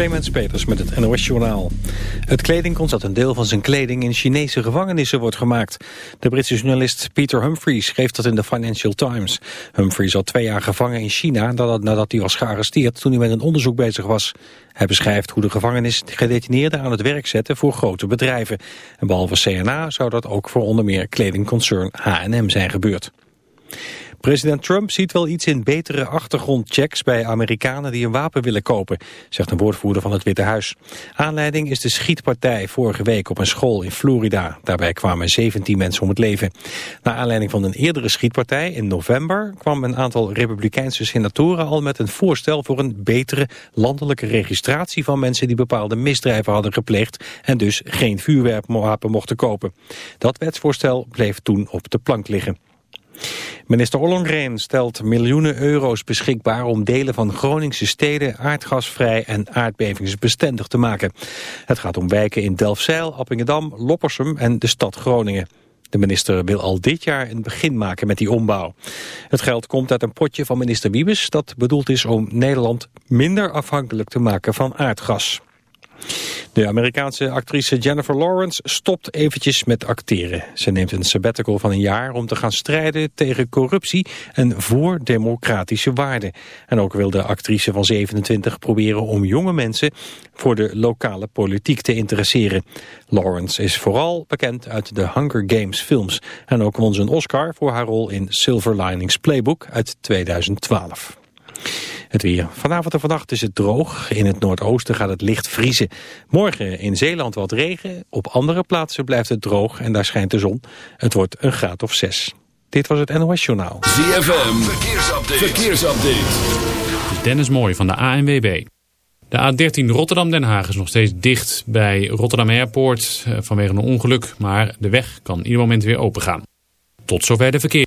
Clemens Peters met het NOS Journaal. Het kledingkonst dat een deel van zijn kleding in Chinese gevangenissen wordt gemaakt. De Britse journalist Peter Humphreys schreef dat in de Financial Times. Humphreys zat twee jaar gevangen in China nadat hij was gearresteerd toen hij met een onderzoek bezig was. Hij beschrijft hoe de gevangenis gedetineerden aan het werk zetten voor grote bedrijven. En behalve CNA zou dat ook voor onder meer kledingconcern H&M zijn gebeurd. President Trump ziet wel iets in betere achtergrondchecks bij Amerikanen die een wapen willen kopen, zegt een woordvoerder van het Witte Huis. Aanleiding is de schietpartij vorige week op een school in Florida. Daarbij kwamen 17 mensen om het leven. Na aanleiding van een eerdere schietpartij in november kwam een aantal republikeinse senatoren al met een voorstel voor een betere landelijke registratie van mensen die bepaalde misdrijven hadden gepleegd en dus geen vuurwerkwapen mochten kopen. Dat wetsvoorstel bleef toen op de plank liggen. Minister Ollongren stelt miljoenen euro's beschikbaar om delen van Groningse steden aardgasvrij en aardbevingsbestendig te maken. Het gaat om wijken in Delfzijl, Appingedam, Loppersum en de stad Groningen. De minister wil al dit jaar een begin maken met die ombouw. Het geld komt uit een potje van minister Wiebes dat bedoeld is om Nederland minder afhankelijk te maken van aardgas. De Amerikaanse actrice Jennifer Lawrence stopt eventjes met acteren. Ze neemt een sabbatical van een jaar om te gaan strijden tegen corruptie en voor democratische waarden. En ook wil de actrice van 27 proberen om jonge mensen voor de lokale politiek te interesseren. Lawrence is vooral bekend uit de Hunger Games films. En ook won ze een Oscar voor haar rol in Silver Linings Playbook uit 2012. Het weer. Vanavond en vannacht is het droog. In het noordoosten gaat het licht vriezen. Morgen in Zeeland wat regen. Op andere plaatsen blijft het droog en daar schijnt de zon. Het wordt een graad of zes. Dit was het NOS Journaal. ZFM. Verkeersupdate. Verkeersupdate. Dennis Mooi van de ANWB. De A13 Rotterdam-Den Haag is nog steeds dicht bij Rotterdam Airport eh, vanwege een ongeluk. Maar de weg kan ieder moment weer opengaan. Tot zover de verkeer.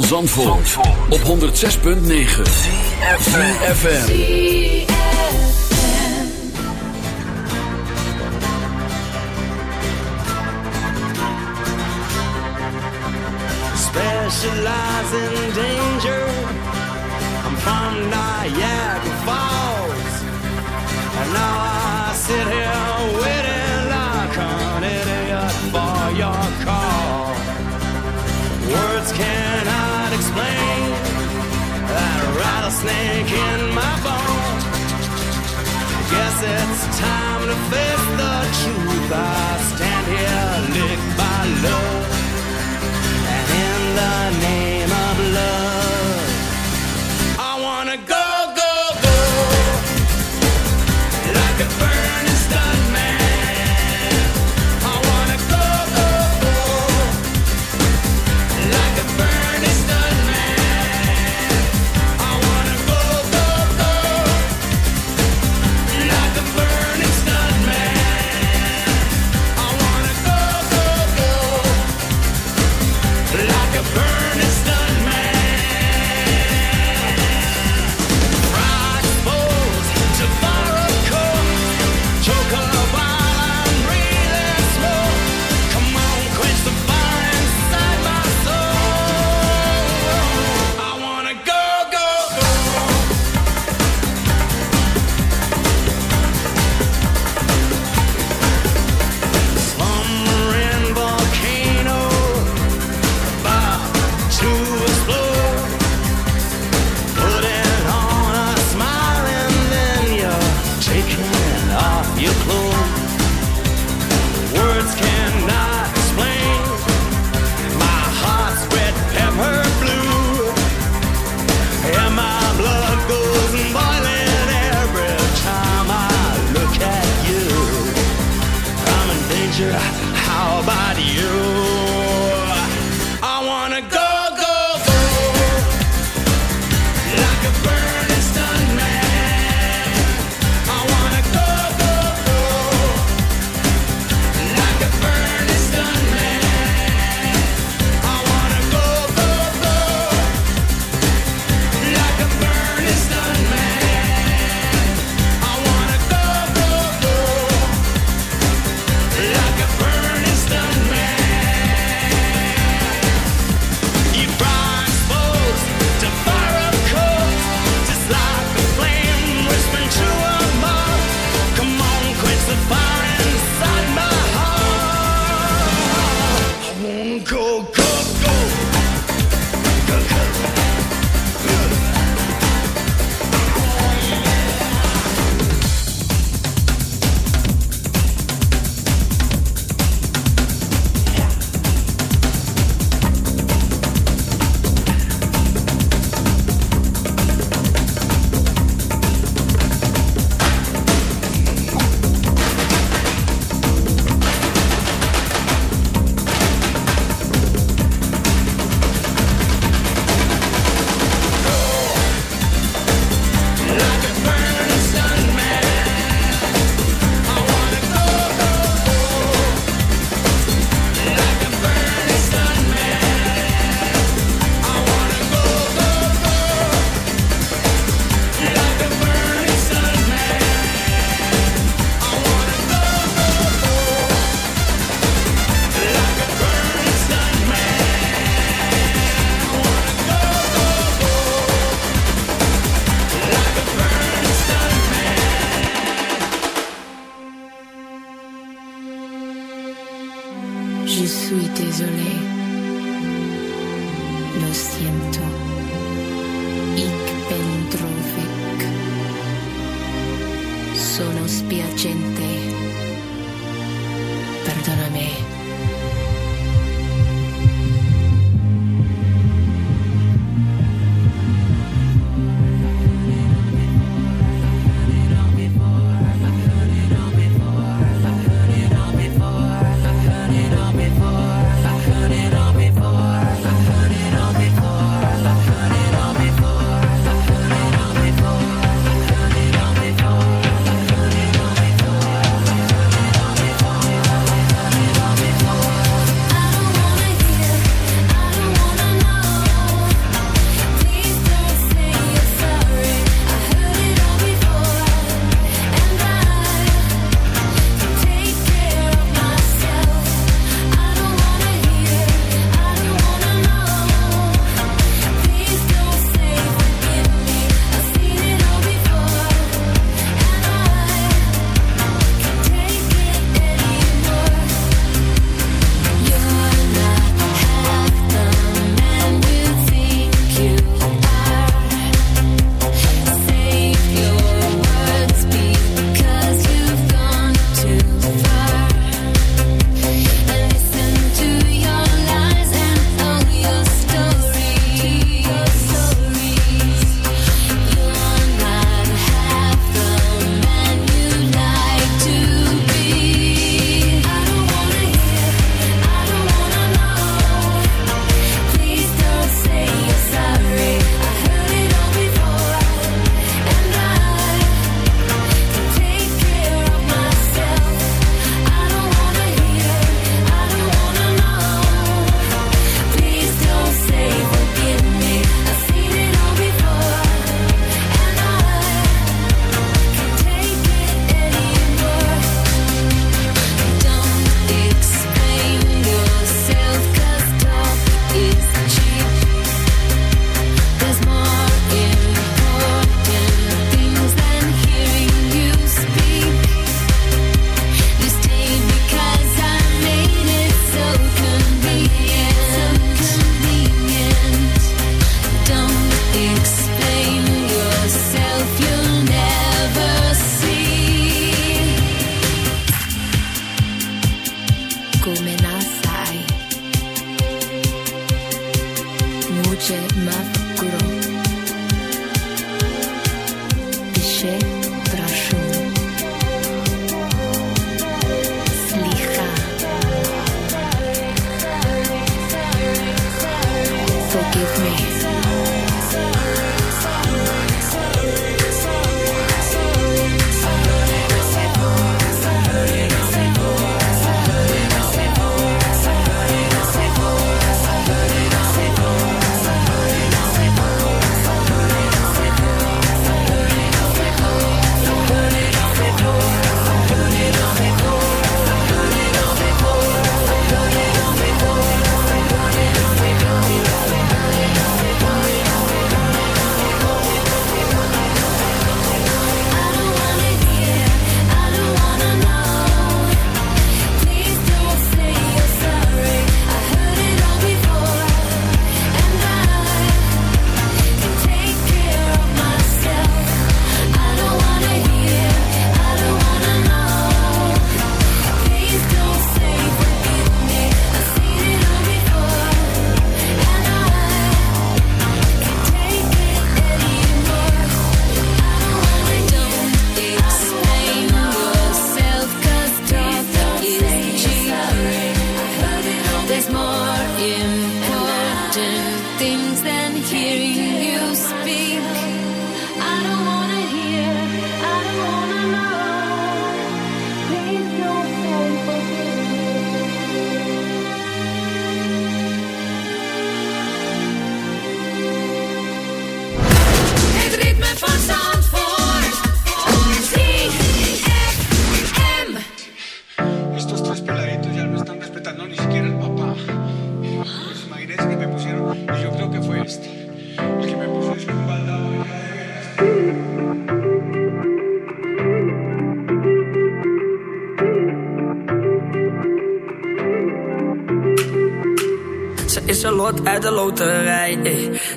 van Zandvoort, Zandvoort. op 106.9 CFFM Specialize in danger. I'm from Niagara Falls. And now I sit here waiting like an idiot for your call. Words can't snake in my bones. Guess it's time to face the truth. I stand here licked by love, and in the name of love, I wanna go.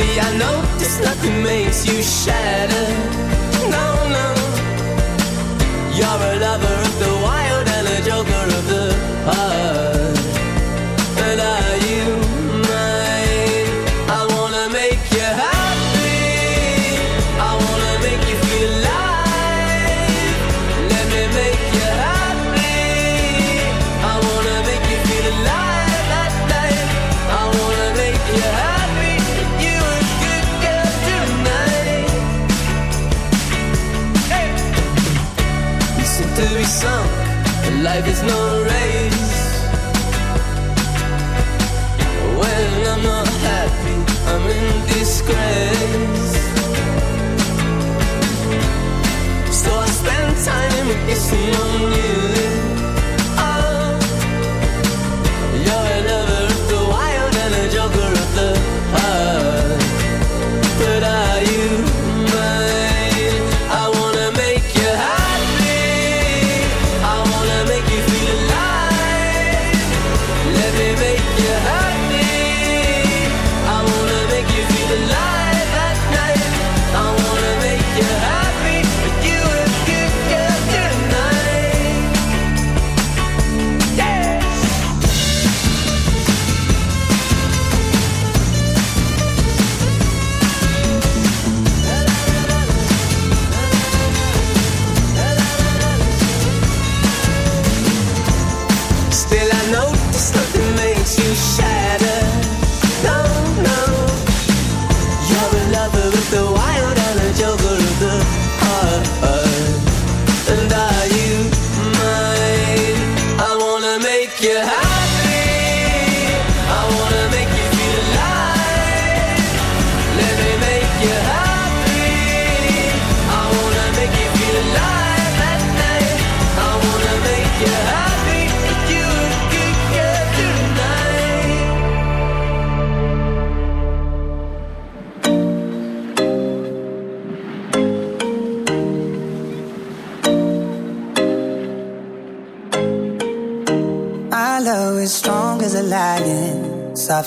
See, I this nothing makes you shatter. No, no. You're a lover of the wild and a joker of the heart. Disgrace. So I spend time kissing on you.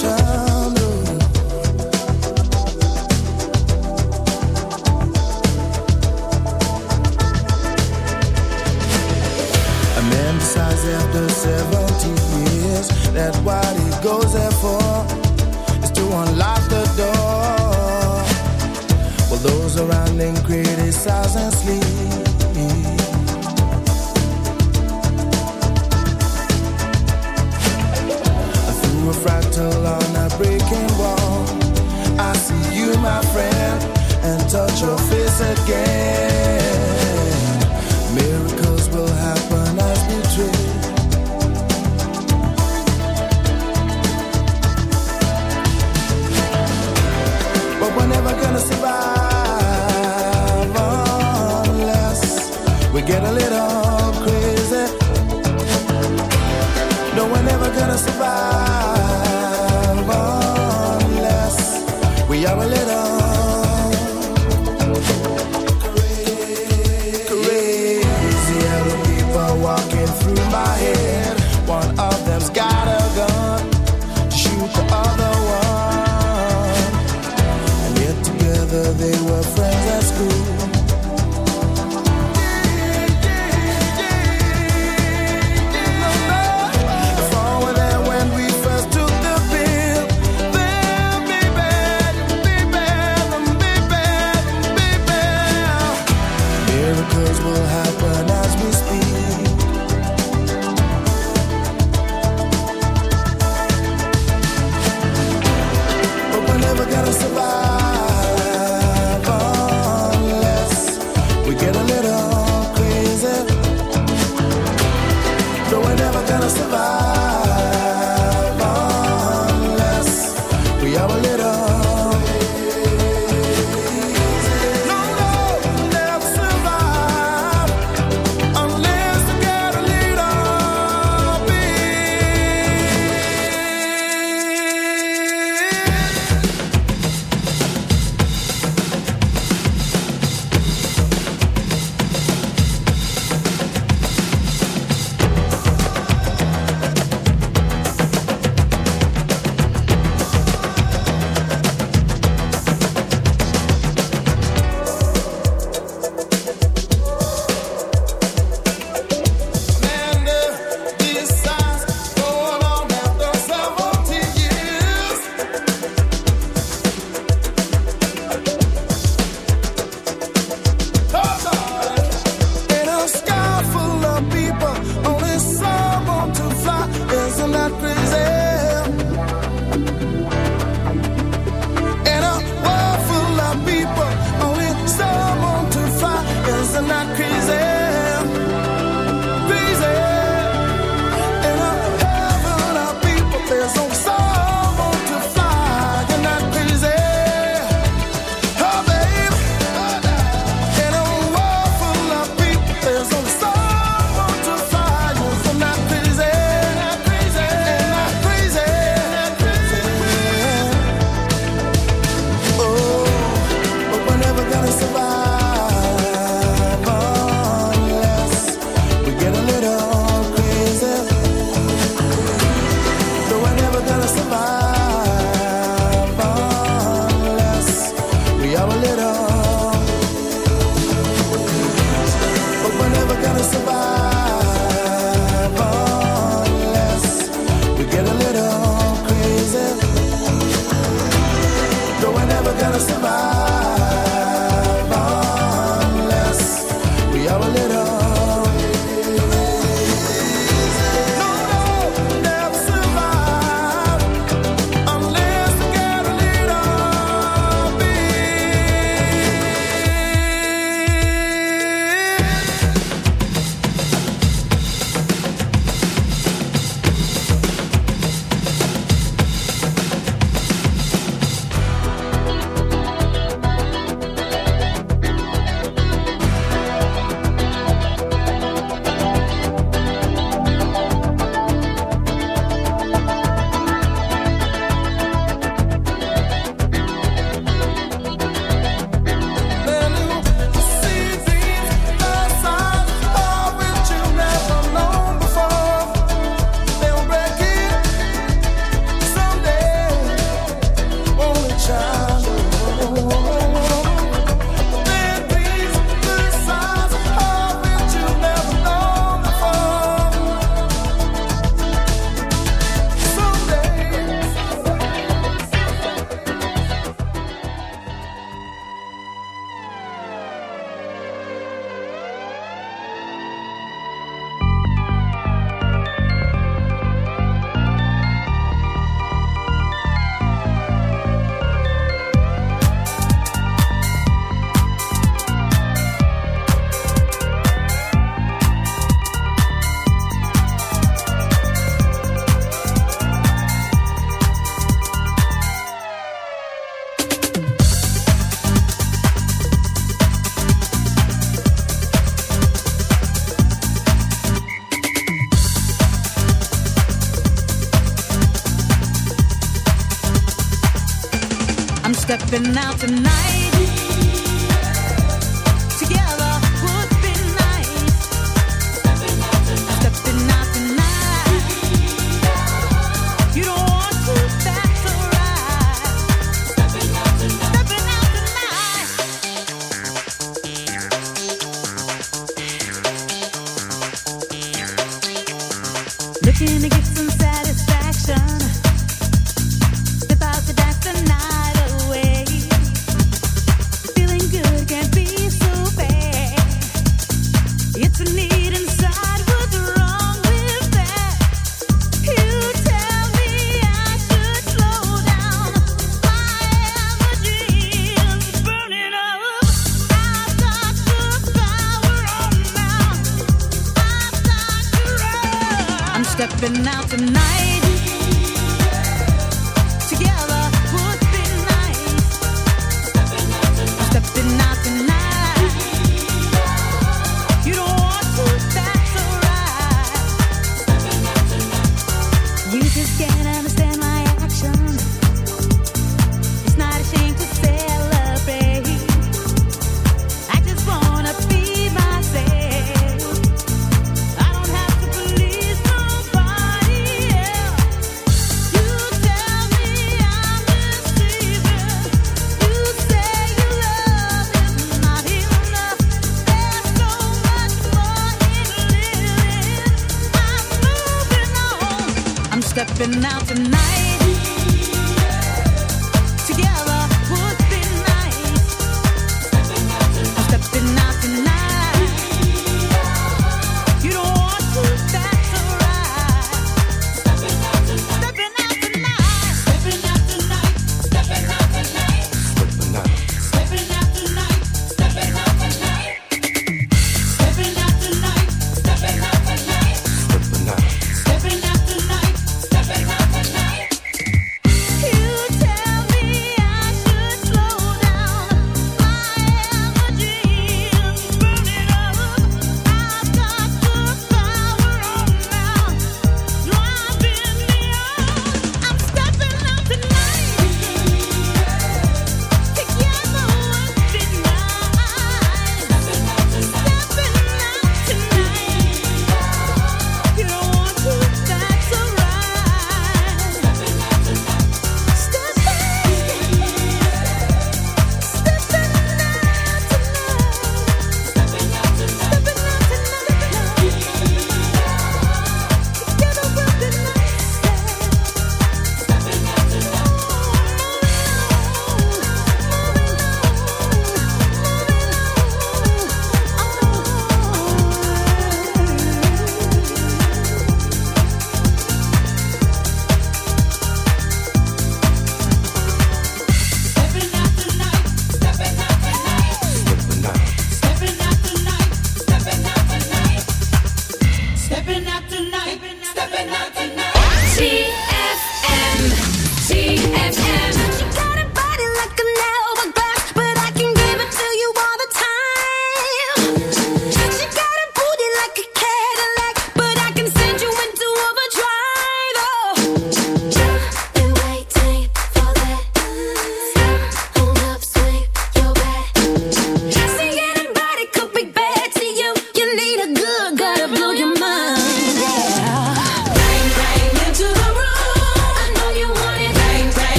pressure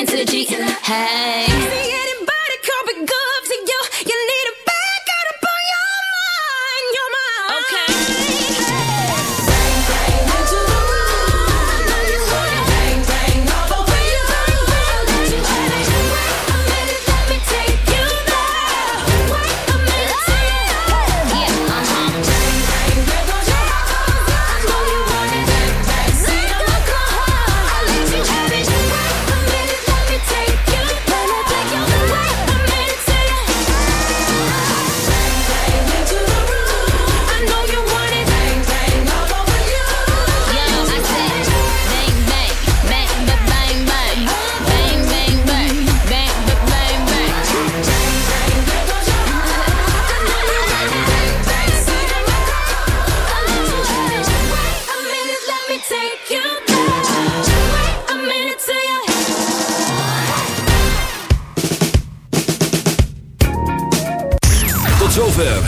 the. Hey.